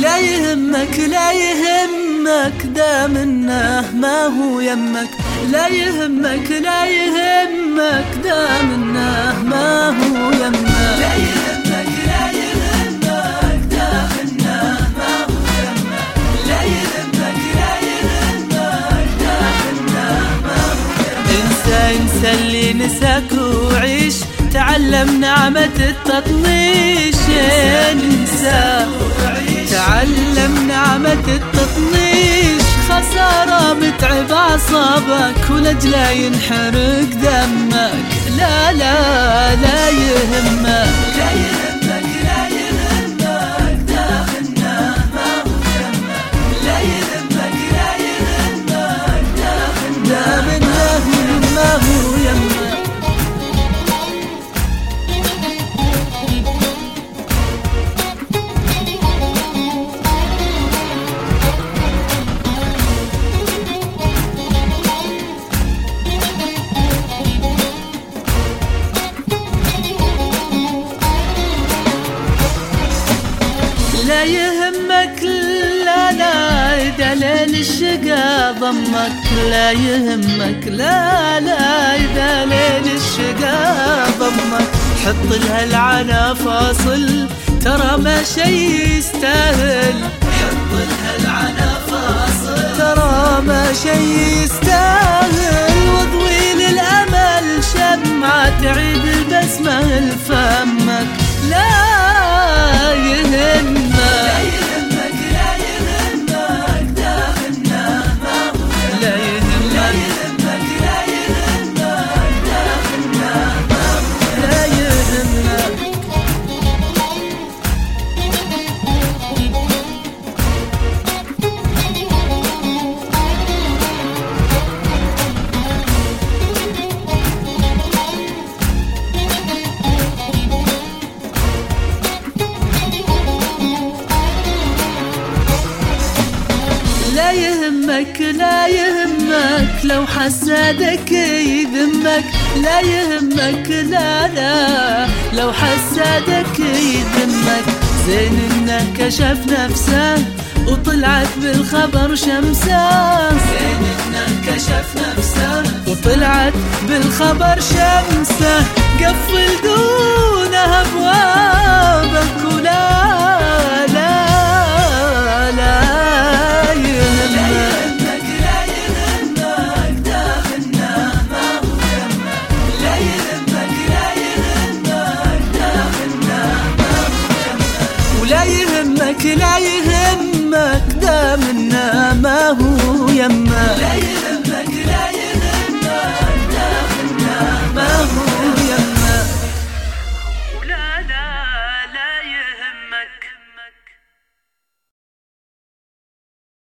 لا يهمك لا يهمك دام انه ما هو يمك. لا يهمك لا يهمك دام انه ما هو يمك. اللي نساك وعيش. تعلم نعمة التطنيش انسى تعلم نعمة التطنيش خسارة متعب أعصابك ولجلا ينحرق دمك. لا لا. لا يهمك لا لا دليل الشقا ضمك. لا يهمك لا لا دليل الشقا ضمك. حط لها العنا فاصل ترى ما شي يستاهل. حط لها العنا فاصل ترى ما شي يستاهل. وضوي للامل شمعة تعيد البسمة لفمك لا يهمك لا يهمك. لو حسادك يذمك لا يهمك لا لا. لو حسادك يذمك. زين انه كشف نفسه وطلعت بالخبر شمسه زين انه كشف نفسه وطلعت بالخبر شمسه قفل دونه أبوابك ولا يهمك لا يهمك دام ما هو يمك.